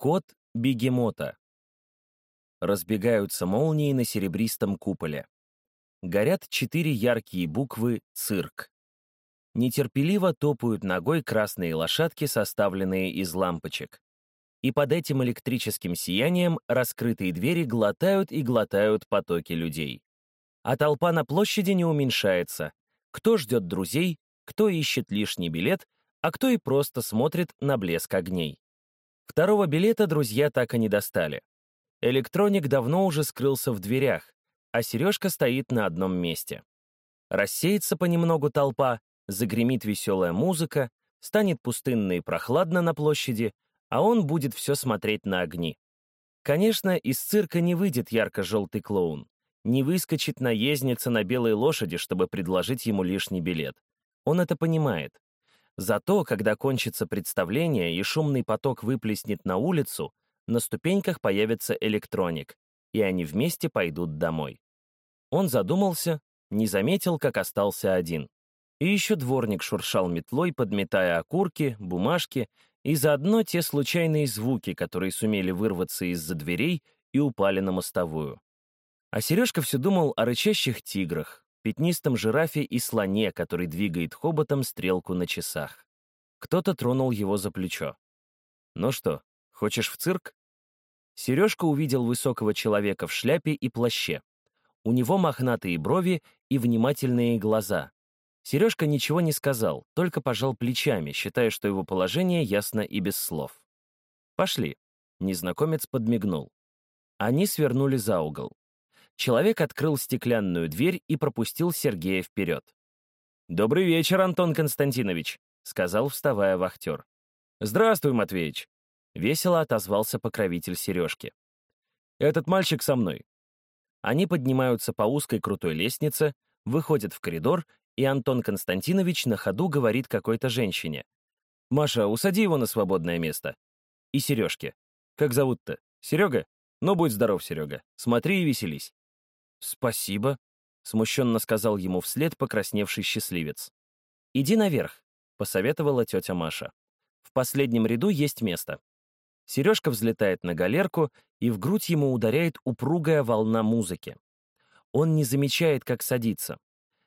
Кот бегемота. Разбегаются молнии на серебристом куполе. Горят четыре яркие буквы «Цирк». Нетерпеливо топают ногой красные лошадки, составленные из лампочек. И под этим электрическим сиянием раскрытые двери глотают и глотают потоки людей. А толпа на площади не уменьшается. Кто ждет друзей, кто ищет лишний билет, а кто и просто смотрит на блеск огней. Второго билета друзья так и не достали. Электроник давно уже скрылся в дверях, а Сережка стоит на одном месте. Рассеется понемногу толпа, загремит веселая музыка, станет пустынно и прохладно на площади, а он будет все смотреть на огни. Конечно, из цирка не выйдет ярко-желтый клоун, не выскочит наездница на белой лошади, чтобы предложить ему лишний билет. Он это понимает. Зато, когда кончится представление и шумный поток выплеснет на улицу, на ступеньках появится электроник, и они вместе пойдут домой. Он задумался, не заметил, как остался один. И еще дворник шуршал метлой, подметая окурки, бумажки и заодно те случайные звуки, которые сумели вырваться из-за дверей и упали на мостовую. А Сережка все думал о рычащих тиграх, пятнистом жирафе и слоне, который двигает хоботом стрелку на часах. Кто-то тронул его за плечо. «Ну что, хочешь в цирк?» Сережка увидел высокого человека в шляпе и плаще. У него мохнатые брови и внимательные глаза. Сережка ничего не сказал, только пожал плечами, считая, что его положение ясно и без слов. «Пошли», — незнакомец подмигнул. Они свернули за угол. Человек открыл стеклянную дверь и пропустил Сергея вперед. «Добрый вечер, Антон Константинович», — сказал, вставая вахтер. «Здравствуй, Матвеич», — весело отозвался покровитель Сережки. «Этот мальчик со мной». Они поднимаются по узкой крутой лестнице, выходят в коридор, и Антон Константинович на ходу говорит какой-то женщине. «Маша, усади его на свободное место». И Сережке. «Как зовут-то? Серега? Ну, будь здоров, Серега. Смотри и веселись». «Спасибо», — смущенно сказал ему вслед покрасневший счастливец. «Иди наверх», — посоветовала тетя Маша. «В последнем ряду есть место». Сережка взлетает на галерку, и в грудь ему ударяет упругая волна музыки. Он не замечает, как садится.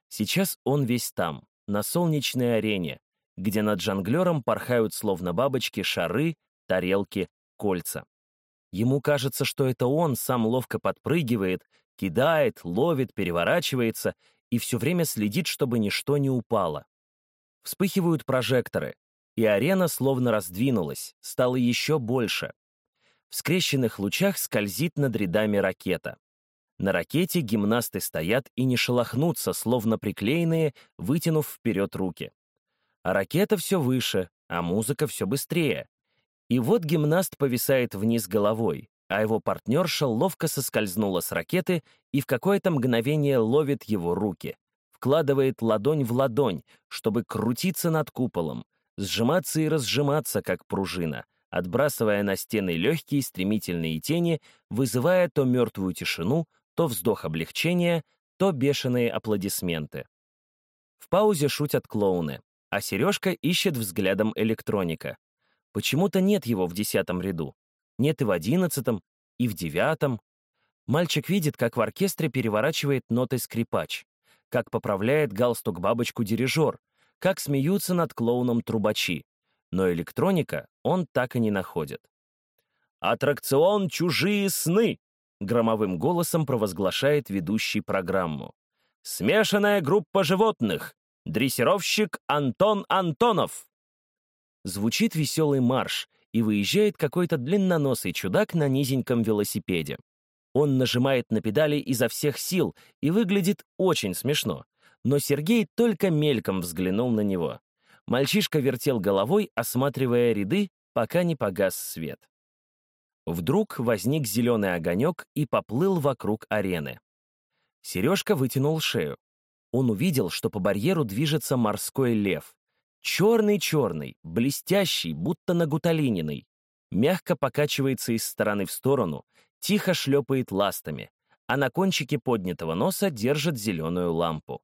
Сейчас он весь там, на солнечной арене, где над жонглером порхают словно бабочки шары, тарелки, кольца. Ему кажется, что это он сам ловко подпрыгивает, Кидает, ловит, переворачивается и все время следит, чтобы ничто не упало. Вспыхивают прожекторы, и арена словно раздвинулась, стала еще больше. В скрещенных лучах скользит над рядами ракета. На ракете гимнасты стоят и не шелохнутся, словно приклеенные, вытянув вперед руки. А ракета все выше, а музыка все быстрее. И вот гимнаст повисает вниз головой, а его партнерша ловко соскользнула с ракеты и в какое-то мгновение ловит его руки, вкладывает ладонь в ладонь, чтобы крутиться над куполом, сжиматься и разжиматься, как пружина, отбрасывая на стены легкие стремительные тени, вызывая то мертвую тишину, то вздох облегчения, то бешеные аплодисменты. В паузе шутят клоуны, а Сережка ищет взглядом электроника. Почему-то нет его в десятом ряду нет и в одиннадцатом, и в девятом. Мальчик видит, как в оркестре переворачивает ноты скрипач, как поправляет галстук бабочку дирижер, как смеются над клоуном трубачи. Но электроника он так и не находит. «Аттракцион «Чужие сны», — громовым голосом провозглашает ведущий программу. «Смешанная группа животных. Дрессировщик Антон Антонов». Звучит веселый марш, и выезжает какой-то длинноносый чудак на низеньком велосипеде. Он нажимает на педали изо всех сил и выглядит очень смешно. Но Сергей только мельком взглянул на него. Мальчишка вертел головой, осматривая ряды, пока не погас свет. Вдруг возник зеленый огонек и поплыл вокруг арены. Сережка вытянул шею. Он увидел, что по барьеру движется морской лев. Черный-черный, блестящий, будто нагуталининый. Мягко покачивается из стороны в сторону, тихо шлепает ластами, а на кончике поднятого носа держит зеленую лампу.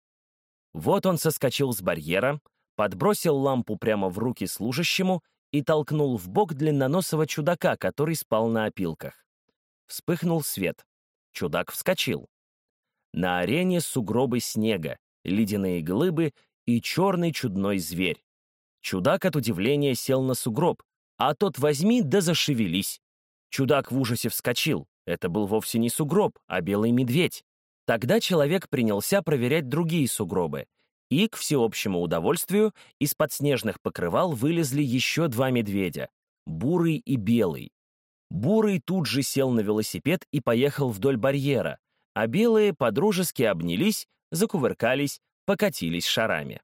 Вот он соскочил с барьера, подбросил лампу прямо в руки служащему и толкнул в бок длинноносого чудака, который спал на опилках. Вспыхнул свет. Чудак вскочил. На арене сугробы снега, ледяные глыбы и черный чудной зверь. Чудак от удивления сел на сугроб, а тот возьми да зашевелись. Чудак в ужасе вскочил. Это был вовсе не сугроб, а белый медведь. Тогда человек принялся проверять другие сугробы, и, к всеобщему удовольствию, из-под снежных покрывал вылезли еще два медведя — бурый и белый. Бурый тут же сел на велосипед и поехал вдоль барьера, а белые подружески обнялись, закувыркались, покатились шарами.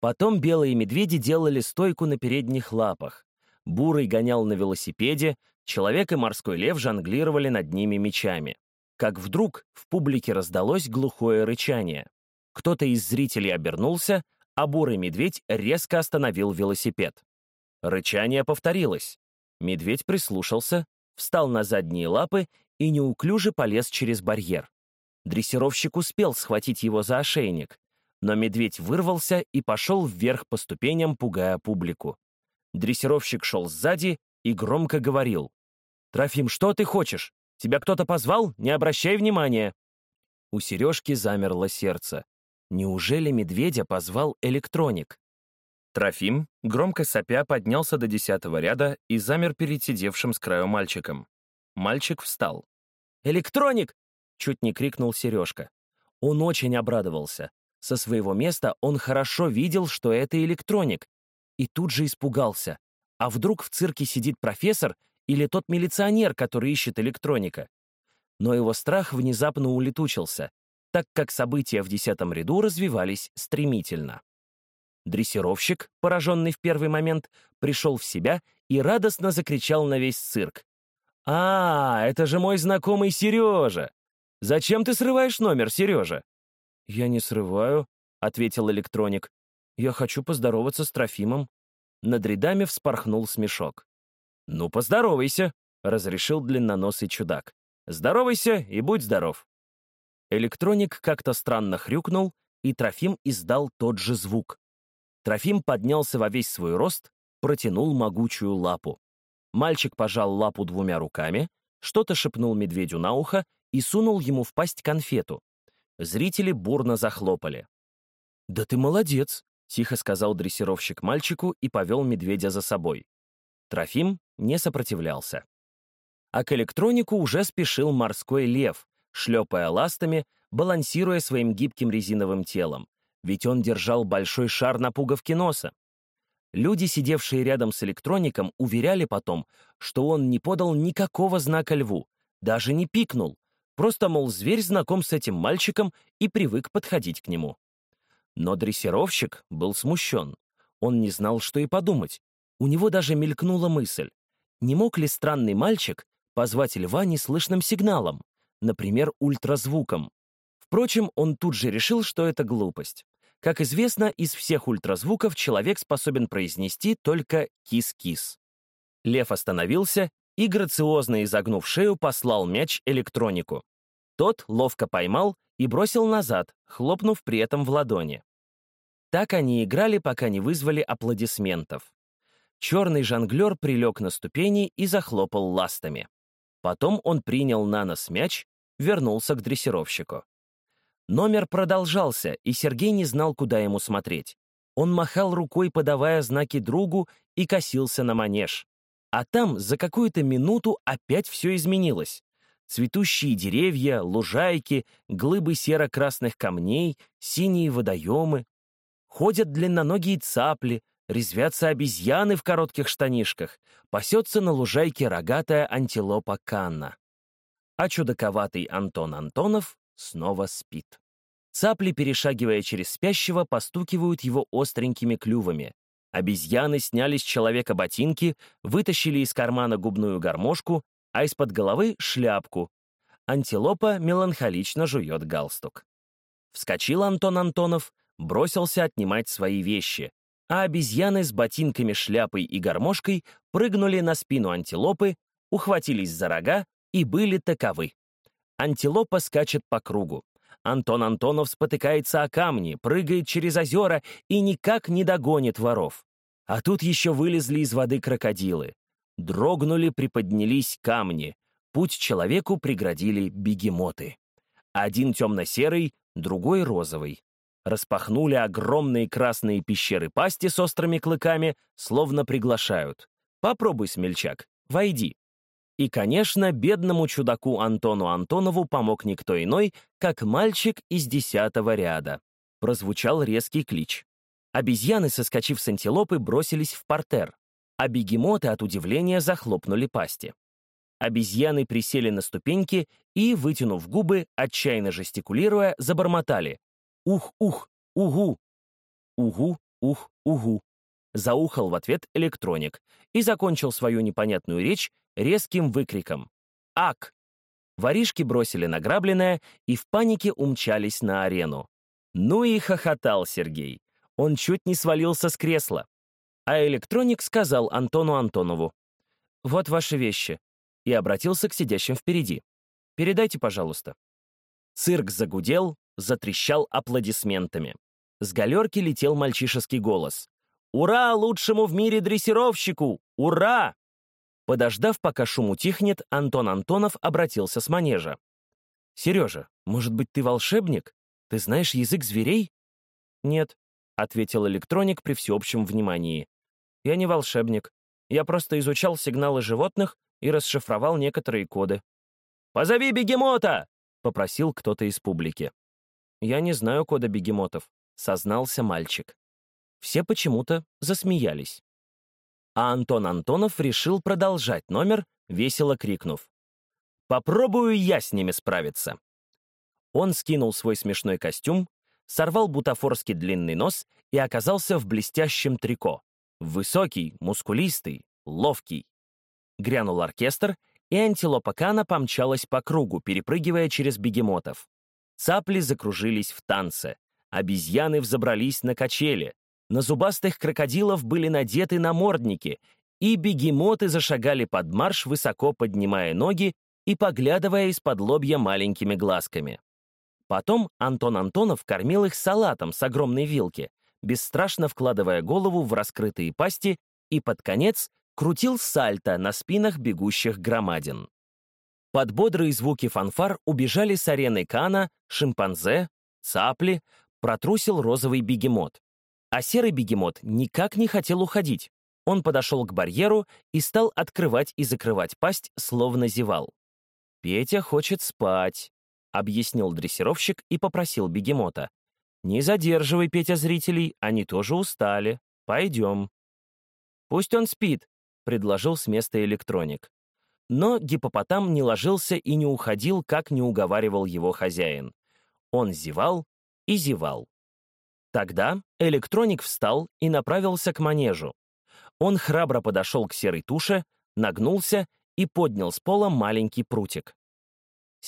Потом белые медведи делали стойку на передних лапах. Бурый гонял на велосипеде, человек и морской лев жонглировали над ними мечами. Как вдруг в публике раздалось глухое рычание. Кто-то из зрителей обернулся, а бурый медведь резко остановил велосипед. Рычание повторилось. Медведь прислушался, встал на задние лапы и неуклюже полез через барьер. Дрессировщик успел схватить его за ошейник, но медведь вырвался и пошел вверх по ступеням, пугая публику. Дрессировщик шел сзади и громко говорил. «Трофим, что ты хочешь? Тебя кто-то позвал? Не обращай внимания!» У Сережки замерло сердце. Неужели медведя позвал электроник? Трофим, громко сопя, поднялся до десятого ряда и замер перед сидевшим с краю мальчиком. Мальчик встал. «Электроник!» — чуть не крикнул Сережка. Он очень обрадовался. Со своего места он хорошо видел, что это электроник, и тут же испугался. А вдруг в цирке сидит профессор или тот милиционер, который ищет электроника? Но его страх внезапно улетучился, так как события в десятом ряду развивались стремительно. Дрессировщик, пораженный в первый момент, пришел в себя и радостно закричал на весь цирк. «А, это же мой знакомый Сережа! Зачем ты срываешь номер, Сережа?» «Я не срываю», — ответил электроник. «Я хочу поздороваться с Трофимом». Над рядами вспорхнул смешок. «Ну, поздоровайся», — разрешил длинноносый чудак. «Здоровайся и будь здоров». Электроник как-то странно хрюкнул, и Трофим издал тот же звук. Трофим поднялся во весь свой рост, протянул могучую лапу. Мальчик пожал лапу двумя руками, что-то шепнул медведю на ухо и сунул ему в пасть конфету. Зрители бурно захлопали. «Да ты молодец!» — тихо сказал дрессировщик мальчику и повел медведя за собой. Трофим не сопротивлялся. А к электронику уже спешил морской лев, шлепая ластами, балансируя своим гибким резиновым телом, ведь он держал большой шар на пуговке носа. Люди, сидевшие рядом с электроником, уверяли потом, что он не подал никакого знака льву, даже не пикнул, просто, мол, зверь знаком с этим мальчиком и привык подходить к нему. Но дрессировщик был смущен. Он не знал, что и подумать. У него даже мелькнула мысль. Не мог ли странный мальчик позвать льва неслышным сигналом? например, ультразвуком. Впрочем, он тут же решил, что это глупость. Как известно, из всех ультразвуков человек способен произнести только «кис-кис». Лев остановился и, грациозно изогнув шею, послал мяч электронику. Тот ловко поймал и бросил назад, хлопнув при этом в ладони. Так они играли, пока не вызвали аплодисментов. Черный жонглер прилег на ступени и захлопал ластами. Потом он принял на нос мяч, вернулся к дрессировщику. Номер продолжался, и Сергей не знал, куда ему смотреть. Он махал рукой, подавая знаки другу, и косился на манеж. А там за какую-то минуту опять все изменилось. Цветущие деревья, лужайки, глыбы серо-красных камней, синие водоемы. Ходят длинноногие цапли, резвятся обезьяны в коротких штанишках, пасется на лужайке рогатая антилопа Канна. А чудаковатый Антон Антонов снова спит. Цапли, перешагивая через спящего, постукивают его остренькими клювами. Обезьяны сняли с человека ботинки, вытащили из кармана губную гармошку, а из-под головы — шляпку. Антилопа меланхолично жует галстук. Вскочил Антон Антонов, бросился отнимать свои вещи, а обезьяны с ботинками, шляпой и гармошкой прыгнули на спину антилопы, ухватились за рога и были таковы. Антилопа скачет по кругу. Антон Антонов спотыкается о камни, прыгает через озера и никак не догонит воров. А тут еще вылезли из воды крокодилы. Дрогнули, приподнялись камни. Путь человеку преградили бегемоты. Один темно-серый, другой розовый. Распахнули огромные красные пещеры пасти с острыми клыками, словно приглашают. Попробуй, смельчак, войди. И, конечно, бедному чудаку Антону Антонову помог никто иной, как мальчик из десятого ряда. Прозвучал резкий клич. Обезьяны, соскочив с антилопы, бросились в портер, а бегемоты от удивления захлопнули пасти. Обезьяны присели на ступеньки и, вытянув губы, отчаянно жестикулируя, забормотали. «Ух-ух! Угу!» «Угу! Ух! Угу!» Заухал в ответ электроник и закончил свою непонятную речь резким выкриком. «Ак!» Воришки бросили награбленное и в панике умчались на арену. Ну и хохотал Сергей. Он чуть не свалился с кресла. А электроник сказал Антону Антонову. «Вот ваши вещи», и обратился к сидящим впереди. «Передайте, пожалуйста». Цирк загудел, затрещал аплодисментами. С галерки летел мальчишеский голос. «Ура лучшему в мире дрессировщику! Ура!» Подождав, пока шум утихнет, Антон Антонов обратился с манежа. «Сережа, может быть, ты волшебник? Ты знаешь язык зверей?» «Нет», — ответил электроник при всеобщем внимании. «Я не волшебник. Я просто изучал сигналы животных и расшифровал некоторые коды». «Позови бегемота!» — попросил кто-то из публики. «Я не знаю кода бегемотов», — сознался мальчик. Все почему-то засмеялись. А Антон Антонов решил продолжать номер, весело крикнув. «Попробую я с ними справиться». Он скинул свой смешной костюм, сорвал бутафорский длинный нос и оказался в блестящем трико. Высокий, мускулистый, ловкий. Грянул оркестр, и антилопа Кана помчалась по кругу, перепрыгивая через бегемотов. Цапли закружились в танце. Обезьяны взобрались на качели. На зубастых крокодилов были надеты намордники, и бегемоты зашагали под марш, высоко поднимая ноги и поглядывая из-под лобья маленькими глазками. Потом Антон Антонов кормил их салатом с огромной вилки, бесстрашно вкладывая голову в раскрытые пасти и под конец крутил сальто на спинах бегущих громадин. Под бодрые звуки фанфар убежали с арены Кана, шимпанзе, цапли, протрусил розовый бегемот. А серый бегемот никак не хотел уходить. Он подошел к барьеру и стал открывать и закрывать пасть, словно зевал. «Петя хочет спать», объяснил дрессировщик и попросил бегемота. «Не задерживай, Петя, зрителей, они тоже устали. Пойдем». «Пусть он спит», — предложил с места электроник. Но гипопотам не ложился и не уходил, как не уговаривал его хозяин. Он зевал и зевал. Тогда электроник встал и направился к манежу. Он храбро подошел к серой туше, нагнулся и поднял с пола маленький прутик.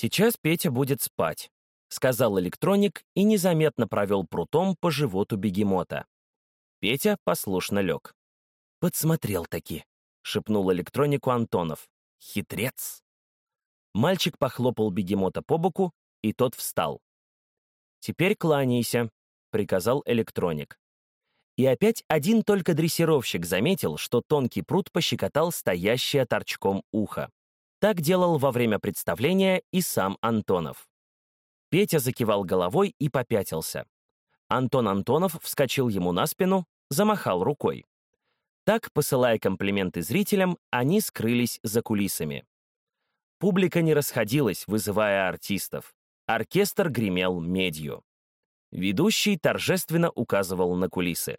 «Сейчас Петя будет спать», — сказал электроник и незаметно провел прутом по животу бегемота. Петя послушно лег. «Подсмотрел-таки», — шепнул электронику Антонов. «Хитрец». Мальчик похлопал бегемота по боку, и тот встал. «Теперь кланяйся», — приказал электроник. И опять один только дрессировщик заметил, что тонкий пруд пощекотал стоящее торчком ухо. Так делал во время представления и сам Антонов. Петя закивал головой и попятился. Антон Антонов вскочил ему на спину, замахал рукой. Так, посылая комплименты зрителям, они скрылись за кулисами. Публика не расходилась, вызывая артистов. Оркестр гремел медью. Ведущий торжественно указывал на кулисы.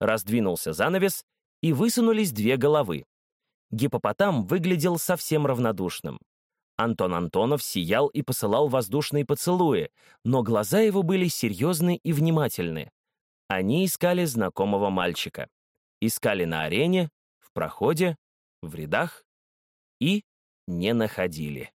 Раздвинулся занавес, и высунулись две головы гипопотам выглядел совсем равнодушным. Антон Антонов сиял и посылал воздушные поцелуи, но глаза его были серьезны и внимательны. Они искали знакомого мальчика. Искали на арене, в проходе, в рядах и не находили.